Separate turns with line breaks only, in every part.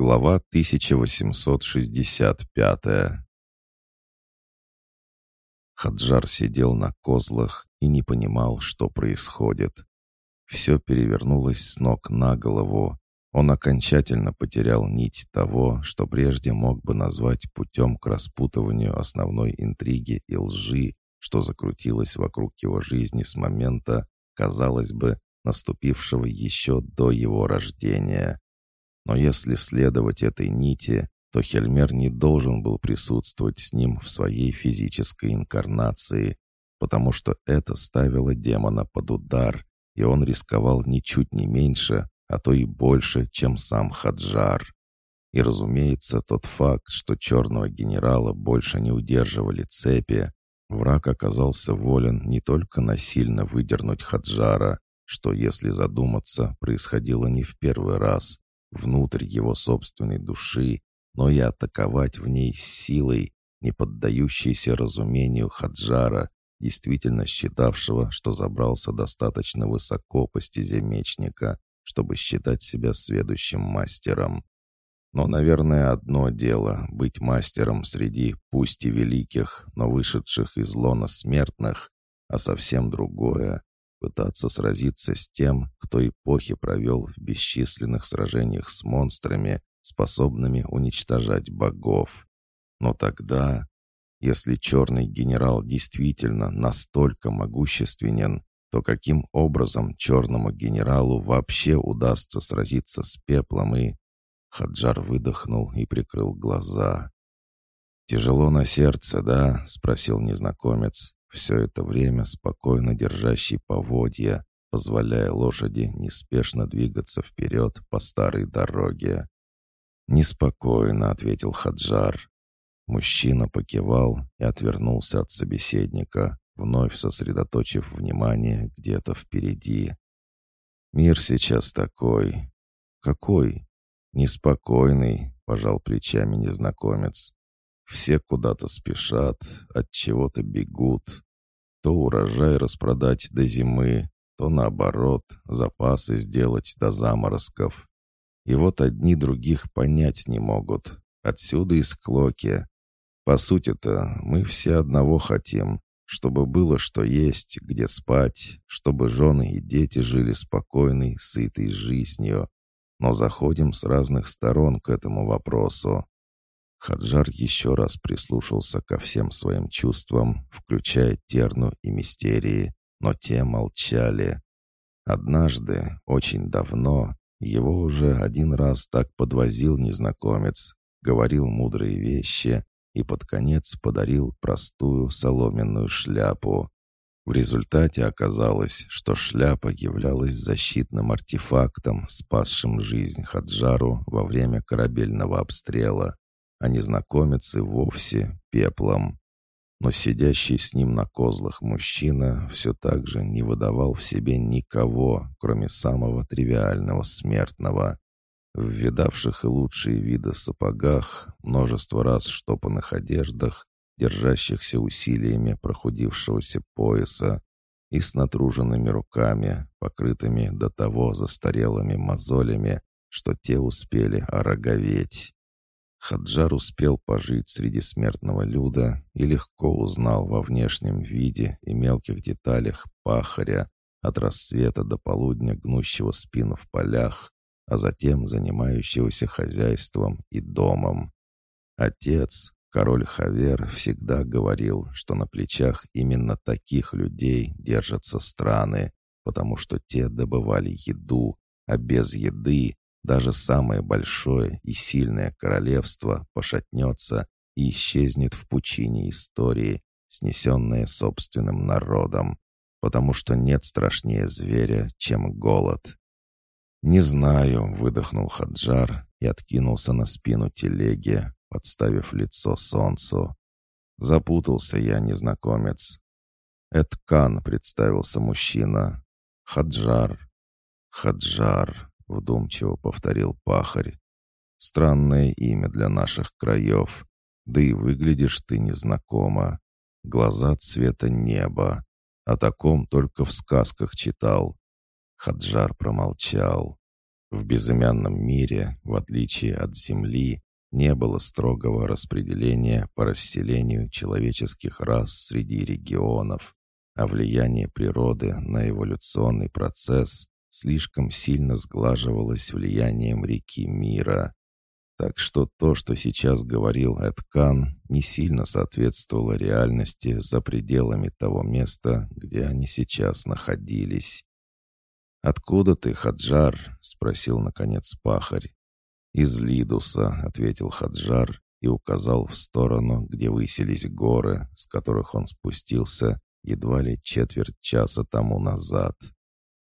Глава 1865 Хаджар сидел на козлах и не понимал, что происходит. Все перевернулось с ног на голову. Он окончательно потерял нить того, что прежде мог бы назвать путем к распутыванию основной интриги и лжи, что закрутилось вокруг его жизни с момента, казалось бы, наступившего еще до его рождения. Но если следовать этой нити, то Хельмер не должен был присутствовать с ним в своей физической инкарнации, потому что это ставило демона под удар, и он рисковал ничуть не меньше, а то и больше, чем сам Хаджар. И, разумеется, тот факт, что черного генерала больше не удерживали цепи, враг оказался волен не только насильно выдернуть Хаджара, что, если задуматься, происходило не в первый раз, внутрь его собственной души, но и атаковать в ней силой, не поддающейся разумению Хаджара, действительно считавшего, что забрался достаточно высоко по стезе мечника, чтобы считать себя следующим мастером. Но, наверное, одно дело — быть мастером среди, пусть и великих, но вышедших из лона смертных, а совсем другое пытаться сразиться с тем, кто эпохи провел в бесчисленных сражениях с монстрами, способными уничтожать богов. Но тогда, если черный генерал действительно настолько могущественен, то каким образом черному генералу вообще удастся сразиться с пеплом и... Хаджар выдохнул и прикрыл глаза. «Тяжело на сердце, да?» — спросил незнакомец, все это время спокойно держащий поводья, позволяя лошади неспешно двигаться вперед по старой дороге. «Неспокойно», — ответил Хаджар. Мужчина покивал и отвернулся от собеседника, вновь сосредоточив внимание где-то впереди. «Мир сейчас такой. Какой? Неспокойный», — пожал плечами незнакомец. Все куда-то спешат, от чего-то бегут. То урожай распродать до зимы, то наоборот, запасы сделать до заморозков. И вот одни других понять не могут. Отсюда и склоки. По сути-то, мы все одного хотим, чтобы было что есть, где спать, чтобы жены и дети жили спокойной, сытой жизнью. Но заходим с разных сторон к этому вопросу. Хаджар еще раз прислушался ко всем своим чувствам, включая терну и мистерии, но те молчали. Однажды, очень давно, его уже один раз так подвозил незнакомец, говорил мудрые вещи и под конец подарил простую соломенную шляпу. В результате оказалось, что шляпа являлась защитным артефактом, спасшим жизнь Хаджару во время корабельного обстрела а незнакомец и вовсе пеплом. Но сидящий с ним на козлах мужчина все так же не выдавал в себе никого, кроме самого тривиального смертного. В видавших и лучшие виды сапогах, множество раз штопанных одеждах, держащихся усилиями прохудившегося пояса и с натруженными руками, покрытыми до того застарелыми мозолями, что те успели ороговеть. Хаджар успел пожить среди смертного люда и легко узнал во внешнем виде и мелких деталях пахаря от рассвета до полудня гнущего спину в полях, а затем занимающегося хозяйством и домом. Отец, король Хавер, всегда говорил, что на плечах именно таких людей держатся страны, потому что те добывали еду, а без еды даже самое большое и сильное королевство пошатнется и исчезнет в пучине истории, снесенное собственным народом, потому что нет страшнее зверя, чем голод. «Не знаю», — выдохнул Хаджар и откинулся на спину телеги, подставив лицо солнцу. Запутался я, незнакомец. «Эткан», — представился мужчина. «Хаджар». «Хаджар», вдумчиво повторил пахарь. Странное имя для наших краев. Да и выглядишь ты незнакомо. Глаза цвета неба. О таком только в сказках читал. Хаджар промолчал. В безымянном мире, в отличие от Земли, не было строгого распределения по расселению человеческих рас среди регионов, а влияние природы на эволюционный процесс слишком сильно сглаживалось влиянием реки мира. Так что то, что сейчас говорил Эдкан, не сильно соответствовало реальности за пределами того места, где они сейчас находились. «Откуда ты, Хаджар?» — спросил, наконец, пахарь. «Из Лидуса», — ответил Хаджар и указал в сторону, где высились горы, с которых он спустился едва ли четверть часа тому назад.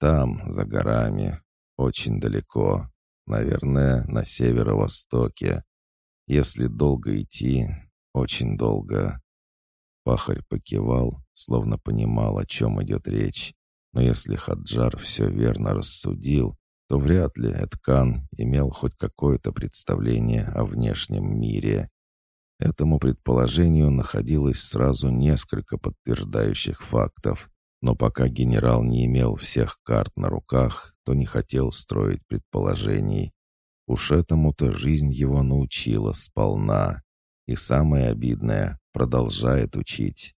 Там, за горами, очень далеко, наверное, на северо-востоке. Если долго идти, очень долго. Пахарь покивал, словно понимал, о чем идет речь. Но если Хаджар все верно рассудил, то вряд ли Эткан имел хоть какое-то представление о внешнем мире. Этому предположению находилось сразу несколько подтверждающих фактов, но пока генерал не имел всех карт на руках, то не хотел строить предположений. Уж этому-то жизнь его научила сполна. И самое обидное, продолжает учить.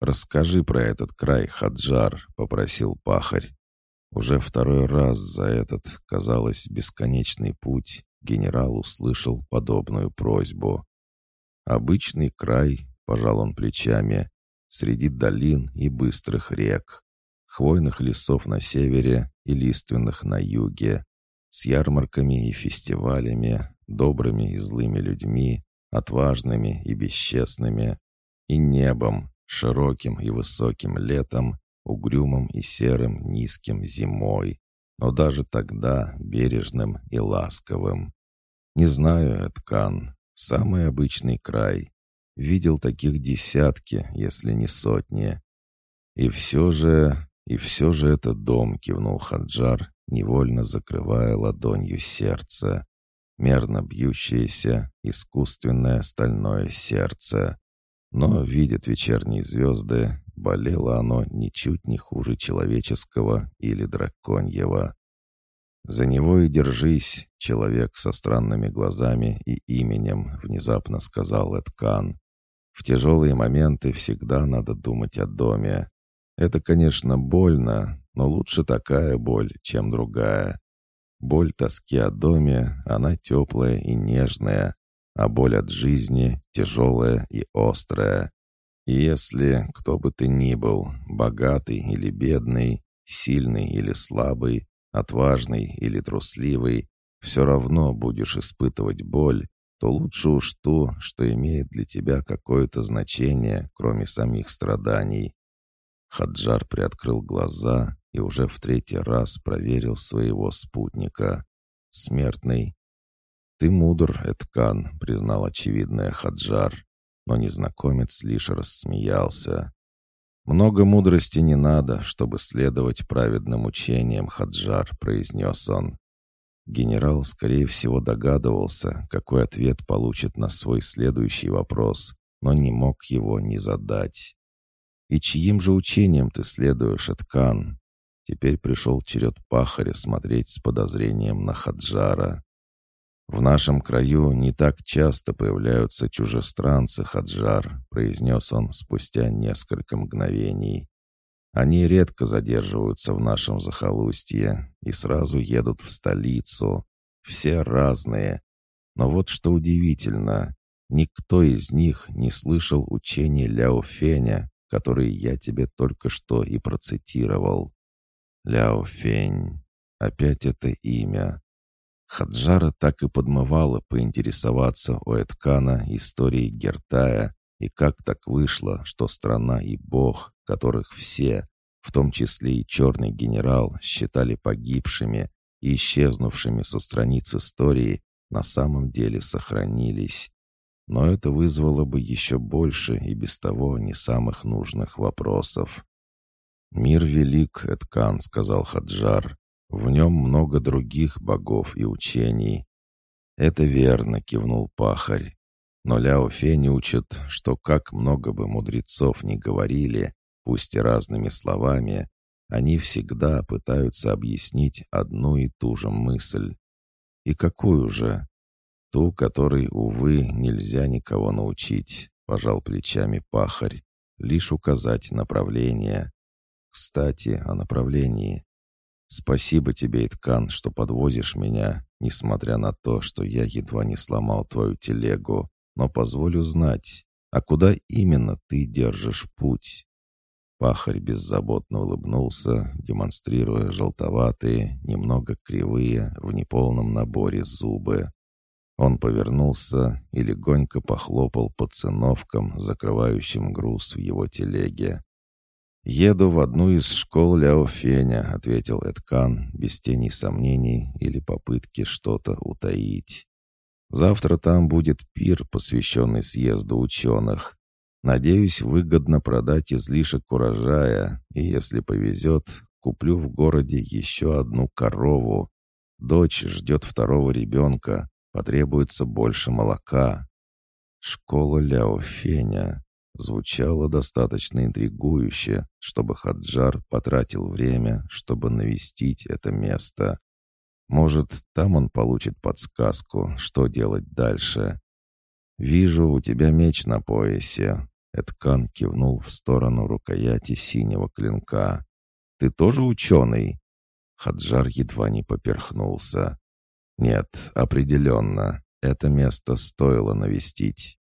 «Расскажи про этот край, Хаджар», — попросил пахарь. Уже второй раз за этот, казалось, бесконечный путь генерал услышал подобную просьбу. «Обычный край», — пожал он плечами, среди долин и быстрых рек, хвойных лесов на севере и лиственных на юге, с ярмарками и фестивалями, добрыми и злыми людьми, отважными и бесчестными, и небом, широким и высоким летом, угрюмым и серым низким зимой, но даже тогда бережным и ласковым. Не знаю, Эткан, самый обычный край, Видел таких десятки, если не сотни. И все же, и все же это дом, кивнул Хаджар, невольно закрывая ладонью сердце. Мерно бьющееся, искусственное стальное сердце. Но, видят вечерние звезды, болело оно ничуть не хуже человеческого или драконьего. «За него и держись, человек со странными глазами и именем», — внезапно сказал Эдкан. В тяжелые моменты всегда надо думать о доме. Это, конечно, больно, но лучше такая боль, чем другая. Боль тоски о доме, она теплая и нежная, а боль от жизни тяжелая и острая. И если кто бы ты ни был, богатый или бедный, сильный или слабый, отважный или трусливый, все равно будешь испытывать боль, то лучше уж то, что имеет для тебя какое-то значение, кроме самих страданий. Хаджар приоткрыл глаза и уже в третий раз проверил своего спутника. «Смертный». «Ты мудр, Эткан», — признал очевидное Хаджар, но незнакомец лишь рассмеялся. «Много мудрости не надо, чтобы следовать праведным учениям, Хаджар», — произнес он. Генерал, скорее всего, догадывался, какой ответ получит на свой следующий вопрос, но не мог его не задать. «И чьим же учением ты следуешь, Эткан?» Теперь пришел черед пахаря смотреть с подозрением на Хаджара. «В нашем краю не так часто появляются чужестранцы, Хаджар», произнес он спустя несколько мгновений. Они редко задерживаются в нашем захолустье и сразу едут в столицу. Все разные. Но вот что удивительно, никто из них не слышал учений Ляо Феня, которые я тебе только что и процитировал. Ляо Фень. Опять это имя. Хаджара так и подмывала поинтересоваться у Эткана историей Гертая, и как так вышло, что страна и бог, которых все, в том числе и черный генерал, считали погибшими и исчезнувшими со страниц истории, на самом деле сохранились. Но это вызвало бы еще больше и без того не самых нужных вопросов. «Мир велик, Эткан», — сказал Хаджар. «В нем много других богов и учений». «Это верно», — кивнул пахарь. Но Ляо Фень учит, что как много бы мудрецов ни говорили, пусть и разными словами, Они всегда пытаются объяснить одну и ту же мысль. И какую же? Ту, которой, увы, нельзя никого научить, пожал плечами пахарь. Лишь указать направление. Кстати, о направлении. Спасибо тебе, Иткан, что подвозишь меня, несмотря на то, что я едва не сломал твою телегу, но позволю знать, а куда именно ты держишь путь?» Пахарь беззаботно улыбнулся, демонстрируя желтоватые, немного кривые, в неполном наборе зубы. Он повернулся и легонько похлопал по циновкам, закрывающим груз в его телеге. «Еду в одну из школ Ляофеня», — ответил Эдкан, без тени сомнений или попытки что-то утаить. «Завтра там будет пир, посвященный съезду ученых. Надеюсь выгодно продать излишек урожая, и, если повезет, куплю в городе еще одну корову. Дочь ждет второго ребенка, потребуется больше молока». «Школа Ляофеня», звучало достаточно интригующе, чтобы Хаджар потратил время, чтобы навестить это место. Может, там он получит подсказку, что делать дальше. «Вижу, у тебя меч на поясе». Эткан кивнул в сторону рукояти синего клинка. «Ты тоже ученый?» Хаджар едва не поперхнулся. «Нет, определенно, это место стоило навестить».